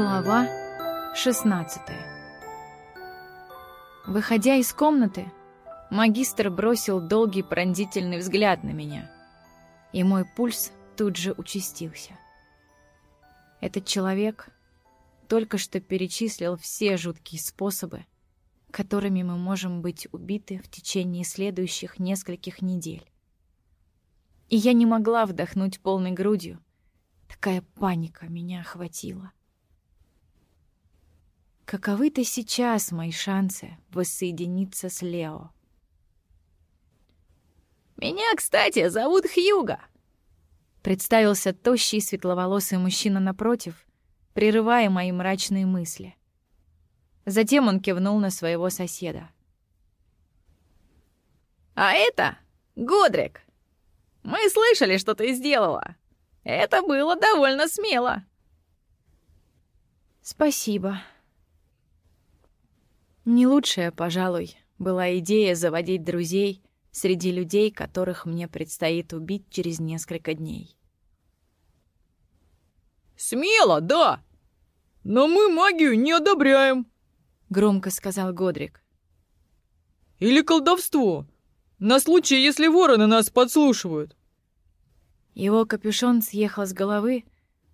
Глава 16 Выходя из комнаты, магистр бросил долгий пронзительный взгляд на меня, и мой пульс тут же участился. Этот человек только что перечислил все жуткие способы, которыми мы можем быть убиты в течение следующих нескольких недель. И я не могла вдохнуть полной грудью. Такая паника меня охватила. Каковы-то сейчас мои шансы воссоединиться с Лео? «Меня, кстати, зовут Хьюга!» Представился тощий светловолосый мужчина напротив, прерывая мои мрачные мысли. Затем он кивнул на своего соседа. «А это Годрик. Мы слышали, что ты сделала. Это было довольно смело». «Спасибо», не лучшая, пожалуй, была идея заводить друзей среди людей, которых мне предстоит убить через несколько дней. «Смело, да! Но мы магию не одобряем!» — громко сказал Годрик. «Или колдовство, на случай, если вороны нас подслушивают!» Его капюшон съехал с головы,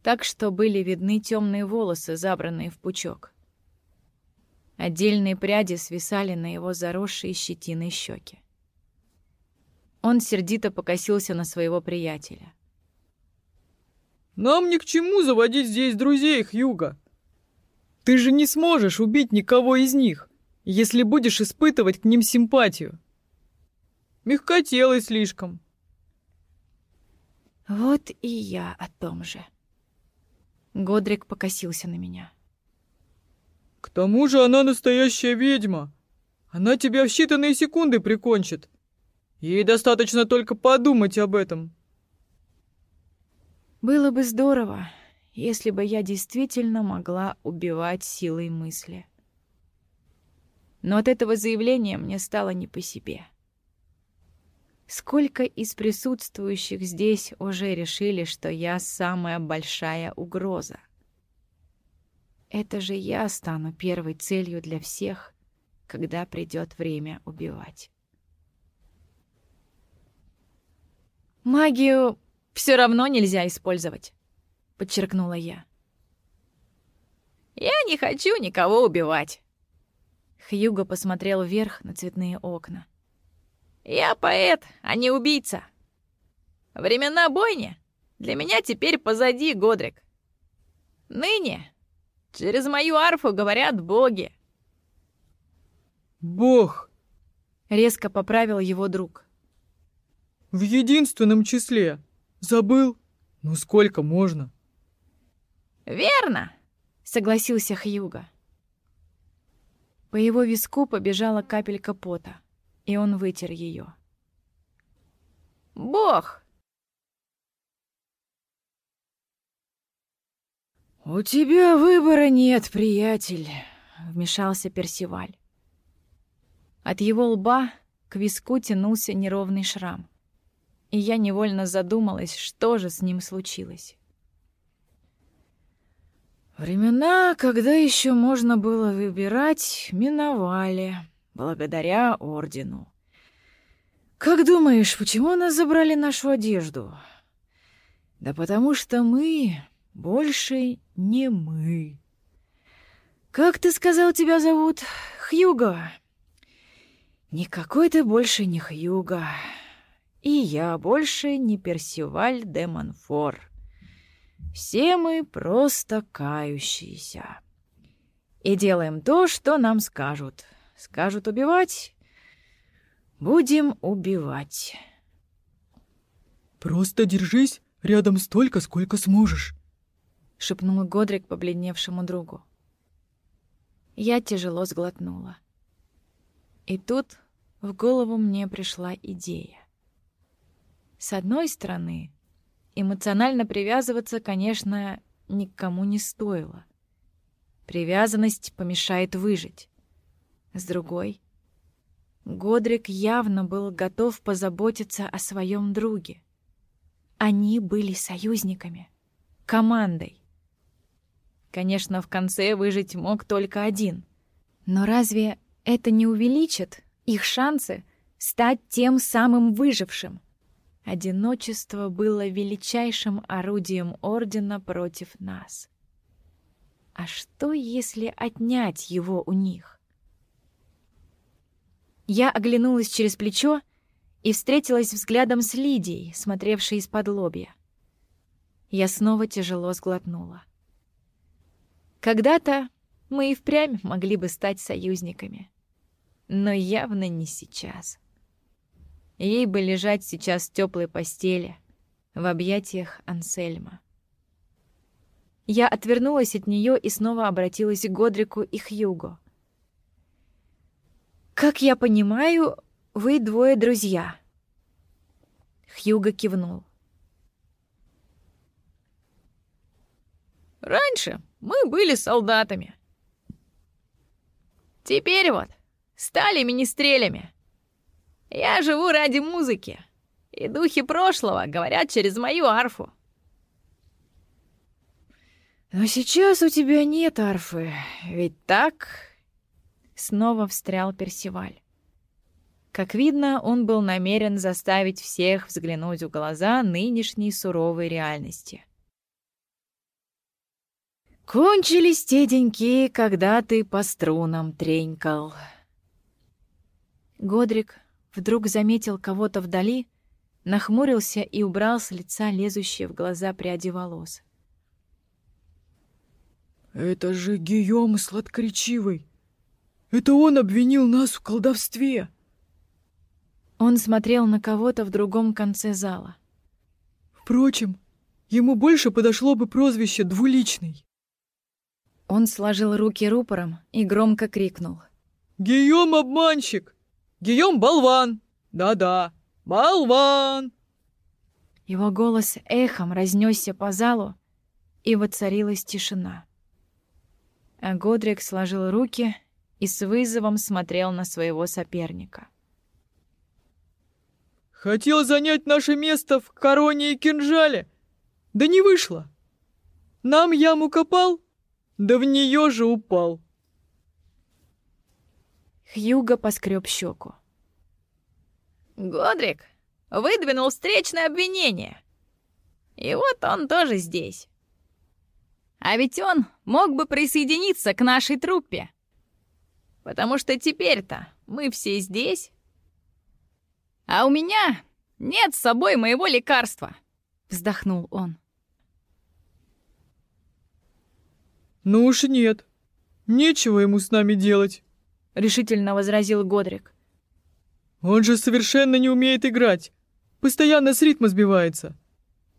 так что были видны темные волосы, забранные в пучок. Отдельные пряди свисали на его заросшие щетиной щеки. Он сердито покосился на своего приятеля. «Нам ни к чему заводить здесь друзей, Хьюга. Ты же не сможешь убить никого из них, если будешь испытывать к ним симпатию. Мягкотелый слишком». «Вот и я о том же». Годрик покосился на меня. К тому же она настоящая ведьма. Она тебя в считанные секунды прикончит. Ей достаточно только подумать об этом. Было бы здорово, если бы я действительно могла убивать силой мысли. Но от этого заявления мне стало не по себе. Сколько из присутствующих здесь уже решили, что я самая большая угроза? Это же я стану первой целью для всех, когда придет время убивать. «Магию все равно нельзя использовать», — подчеркнула я. «Я не хочу никого убивать». Хьюго посмотрел вверх на цветные окна. «Я поэт, а не убийца. Времена бойни для меня теперь позади, Годрик. Ныне Через мою арфу говорят боги. Бог! Резко поправил его друг. В единственном числе. Забыл? Ну сколько можно? Верно, согласился Хьюга. По его виску побежала капелька пота, и он вытер ее. Бог «У тебя выбора нет, приятель», — вмешался Персиваль. От его лба к виску тянулся неровный шрам, и я невольно задумалась, что же с ним случилось. Времена, когда еще можно было выбирать, миновали, благодаря ордену. Как думаешь, почему нас забрали нашу одежду? Да потому что мы больше не мы. Как ты сказал, тебя зовут? Хьюго. Никакой ты больше не Хьюго. И я больше не Персиваль де Монфор. Все мы просто кающиеся. И делаем то, что нам скажут. Скажут убивать — будем убивать. Просто держись рядом столько, сколько сможешь. — шепнул Годрик побледневшему другу. Я тяжело сглотнула. И тут в голову мне пришла идея. С одной стороны, эмоционально привязываться, конечно, никому не стоило. Привязанность помешает выжить. С другой, Годрик явно был готов позаботиться о своем друге. Они были союзниками, командой. Конечно, в конце выжить мог только один. Но разве это не увеличит их шансы стать тем самым выжившим? Одиночество было величайшим орудием Ордена против нас. А что, если отнять его у них? Я оглянулась через плечо и встретилась взглядом с Лидией, смотревшей из-под лобья. Я снова тяжело сглотнула. Когда-то мы и впрямь могли бы стать союзниками. Но явно не сейчас. Ей бы лежать сейчас в теплой постели, в объятиях Ансельма. Я отвернулась от нее и снова обратилась к Годрику и Хьюго. «Как я понимаю, вы двое друзья?» Хьюго кивнул. «Раньше мы были солдатами. Теперь вот стали министрелями. Я живу ради музыки, и духи прошлого говорят через мою арфу. «Но сейчас у тебя нет арфы, ведь так?» Снова встрял Персиваль. Как видно, он был намерен заставить всех взглянуть в глаза нынешней суровой реальности. Кончились те деньки, когда ты по струнам тренькал. Годрик вдруг заметил кого-то вдали, нахмурился и убрал с лица лезущие в глаза пряди волос. «Это же Гийом Сладкоречивый! Это он обвинил нас в колдовстве!» Он смотрел на кого-то в другом конце зала. «Впрочем, ему больше подошло бы прозвище «двуличный». Он сложил руки рупором и громко крикнул. «Гийом обманщик! Гийом болван! Да-да, болван!» Его голос эхом разнесся по залу, и воцарилась тишина. А Годрик сложил руки и с вызовом смотрел на своего соперника. «Хотел занять наше место в короне и кинжале, да не вышло. Нам яму копал, да в нее же упал. Хьюго поскреб щеку. Годрик выдвинул встречное обвинение. И вот он тоже здесь. А ведь он мог бы присоединиться к нашей труппе. Потому что теперь-то мы все здесь. А у меня нет с собой моего лекарства, вздохнул он. «Ну уж нет. Нечего ему с нами делать», — решительно возразил Годрик. «Он же совершенно не умеет играть. Постоянно с ритма сбивается.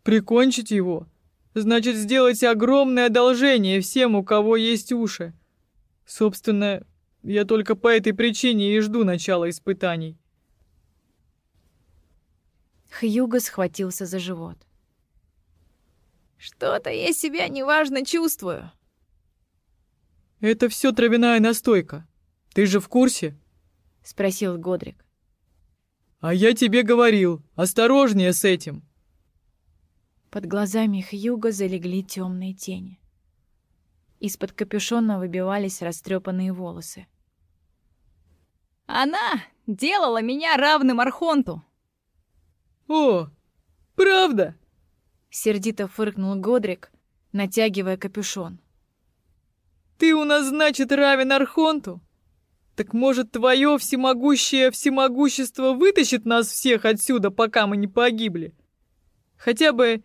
Прикончить его значит сделать огромное одолжение всем, у кого есть уши. Собственно, я только по этой причине и жду начала испытаний». Хьюго схватился за живот. «Что-то я себя неважно чувствую», это все травяная настойка. Ты же в курсе? Спросил Годрик. А я тебе говорил, осторожнее с этим. Под глазами Хьюга залегли темные тени. Из-под капюшона выбивались растрепанные волосы. Она делала меня равным Архонту. О, правда? Сердито фыркнул Годрик, натягивая капюшон. Ты у нас, значит, равен Архонту? Так может, твое всемогущее всемогущество вытащит нас всех отсюда, пока мы не погибли? Хотя бы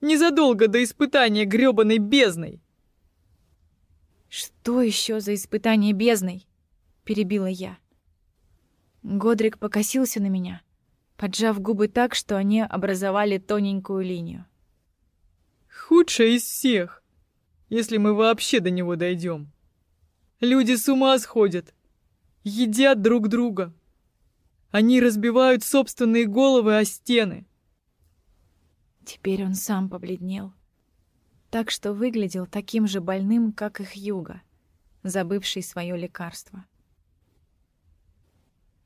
незадолго до испытания грёбаной бездной. Что еще за испытание бездной? Перебила я. Годрик покосился на меня, поджав губы так, что они образовали тоненькую линию. Худшая из всех если мы вообще до него дойдем. Люди с ума сходят, едят друг друга. Они разбивают собственные головы о стены. Теперь он сам побледнел, так что выглядел таким же больным, как их Юга, забывший свое лекарство.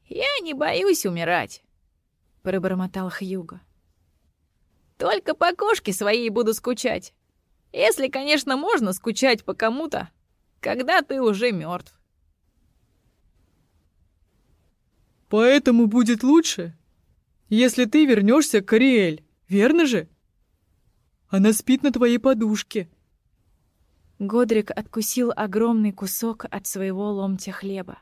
«Я не боюсь умирать», — пробормотал Хьюга. «Только по кошке своей буду скучать. Если, конечно, можно скучать по кому-то, когда ты уже мертв. Поэтому будет лучше, если ты вернешься к Ариэль, верно же? Она спит на твоей подушке. Годрик откусил огромный кусок от своего ломтя хлеба.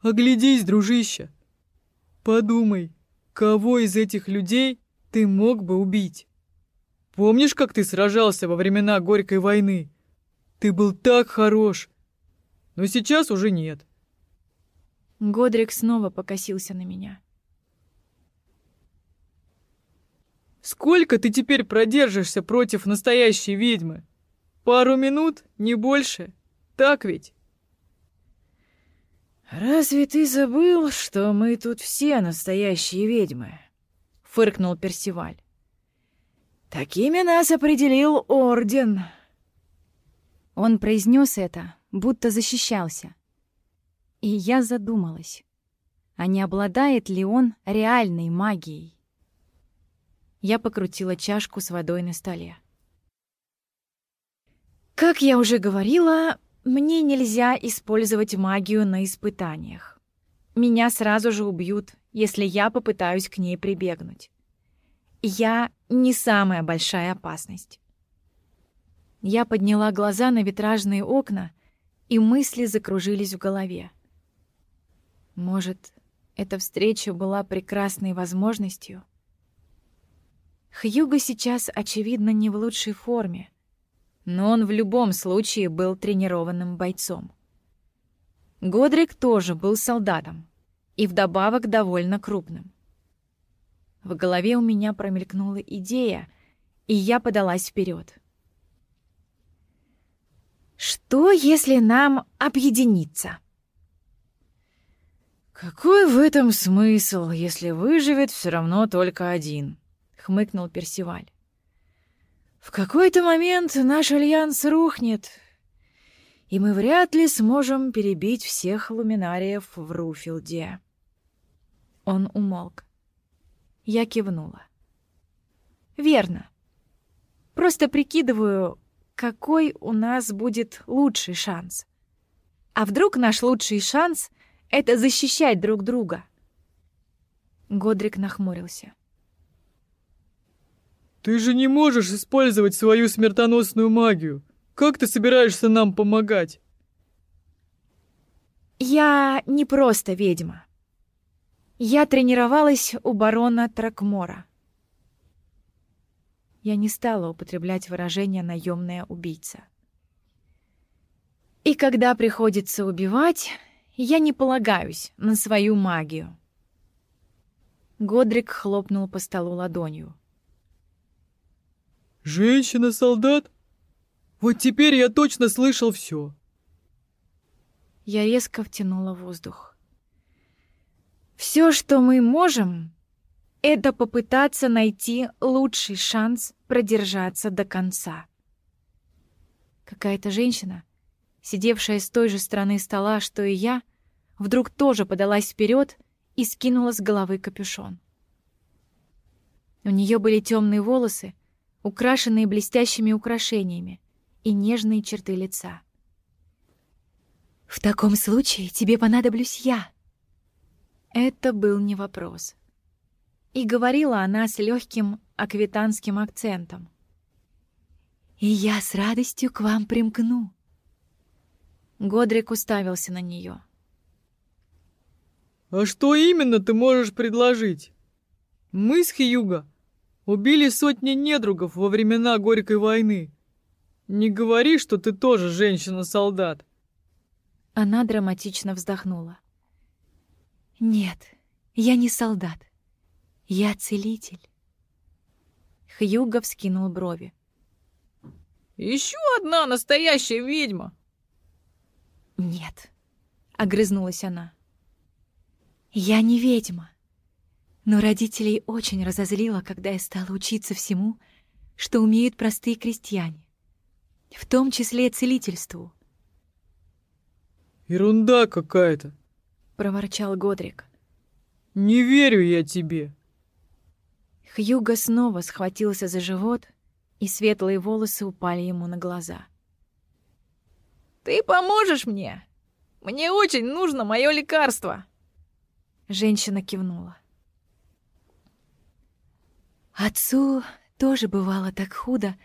Оглядись, дружище. Подумай, кого из этих людей ты мог бы убить? Помнишь, как ты сражался во времена Горькой войны? Ты был так хорош, но сейчас уже нет. Годрик снова покосился на меня. Сколько ты теперь продержишься против настоящей ведьмы? Пару минут, не больше. Так ведь? «Разве ты забыл, что мы тут все настоящие ведьмы?» — фыркнул Персиваль. «Такими нас определил Орден». Он произнес это, будто защищался. И я задумалась, а не обладает ли он реальной магией? Я покрутила чашку с водой на столе. Как я уже говорила, мне нельзя использовать магию на испытаниях. Меня сразу же убьют, если я попытаюсь к ней прибегнуть. Я не самая большая опасность. Я подняла глаза на витражные окна, и мысли закружились в голове. Может, эта встреча была прекрасной возможностью? Хьюго сейчас, очевидно, не в лучшей форме, но он в любом случае был тренированным бойцом. Годрик тоже был солдатом и вдобавок довольно крупным. В голове у меня промелькнула идея, и я подалась вперед. «Что, если нам объединиться?» «Какой в этом смысл, если выживет все равно только один?» — хмыкнул Персиваль. «В какой-то момент наш альянс рухнет, и мы вряд ли сможем перебить всех луминариев в Руфилде». Он умолк. Я кивнула. «Верно. Просто прикидываю, какой у нас будет лучший шанс. А вдруг наш лучший шанс — это защищать друг друга. Годрик нахмурился. Ты же не можешь использовать свою смертоносную магию. Как ты собираешься нам помогать? Я не просто ведьма. Я тренировалась у барона Тракмора. Я не стала употреблять выражение «наемная убийца». И когда приходится убивать, я не полагаюсь на свою магию. Годрик хлопнул по столу ладонью. «Женщина-солдат? Вот теперь я точно слышал все. Я резко втянула воздух. Все, что мы можем, это попытаться найти лучший шанс продержаться до конца. Какая-то женщина сидевшая с той же стороны стола, что и я, вдруг тоже подалась вперед и скинула с головы капюшон. У нее были темные волосы, украшенные блестящими украшениями, и нежные черты лица. «В таком случае тебе понадоблюсь я». Это был не вопрос. И говорила она с легким аквитанским акцентом. «И я с радостью к вам примкну». Годрик уставился на нее. «А что именно ты можешь предложить? Мы с Хьюго убили сотни недругов во времена Горькой войны. Не говори, что ты тоже женщина-солдат». Она драматично вздохнула. «Нет, я не солдат. Я целитель». Хьюго вскинул брови. «Еще одна настоящая ведьма!» «Нет», — огрызнулась она. «Я не ведьма. Но родителей очень разозлила, когда я стала учиться всему, что умеют простые крестьяне, в том числе целительству». «Ерунда какая-то», — проворчал Годрик. «Не верю я тебе». Хьюго снова схватился за живот и светлые волосы упали ему на глаза. «Ты поможешь мне? Мне очень нужно мое лекарство!» Женщина кивнула. Отцу тоже бывало так худо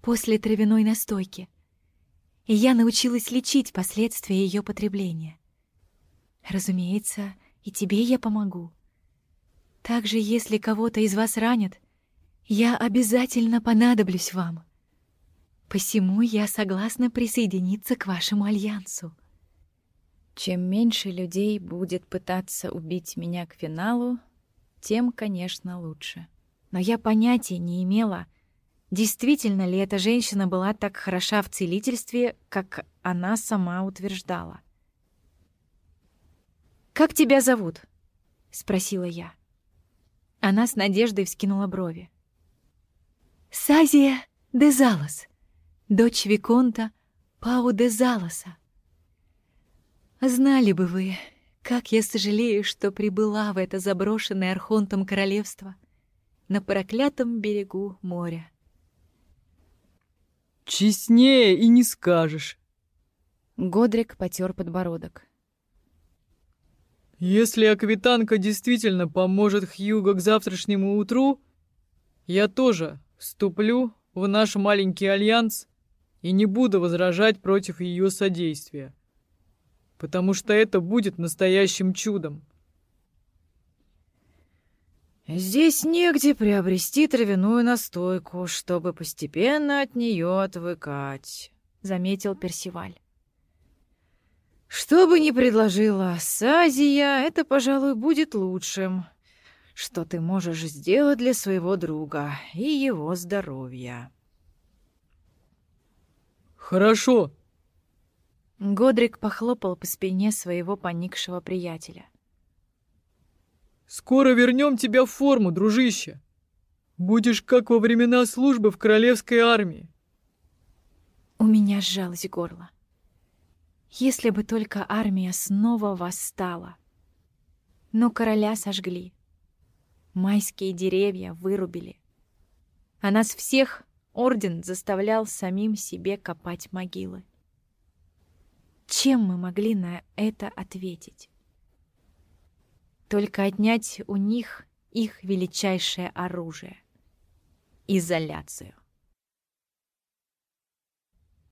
после травяной настойки, и я научилась лечить последствия ее потребления. Разумеется, и тебе я помогу. Также, если кого-то из вас ранят, я обязательно понадоблюсь вам. Посему я согласна присоединиться к вашему альянсу. Чем меньше людей будет пытаться убить меня к финалу, тем, конечно, лучше. Но я понятия не имела, действительно ли эта женщина была так хороша в целительстве, как она сама утверждала. «Как тебя зовут?» — спросила я. Она с надеждой вскинула брови. «Сазия де Залос, дочь Виконта Пау де Залоса. Знали бы вы, как я сожалею, что прибыла в это заброшенное Архонтом королевство на проклятом берегу моря». «Честнее и не скажешь». Годрик потер подбородок. Если Аквитанка действительно поможет Хьюго к завтрашнему утру, я тоже вступлю в наш маленький альянс и не буду возражать против ее содействия, потому что это будет настоящим чудом. Здесь негде приобрести травяную настойку, чтобы постепенно от нее отвыкать, заметил Персиваль. Что бы ни предложила Сазия, это, пожалуй, будет лучшим, что ты можешь сделать для своего друга и его здоровья. Хорошо. Годрик похлопал по спине своего поникшего приятеля. Скоро вернем тебя в форму, дружище. Будешь как во времена службы в королевской армии. У меня сжалось горло. Если бы только армия снова восстала. Но короля сожгли. Майские деревья вырубили. А нас всех орден заставлял самим себе копать могилы. Чем мы могли на это ответить? Только отнять у них их величайшее оружие — изоляцию.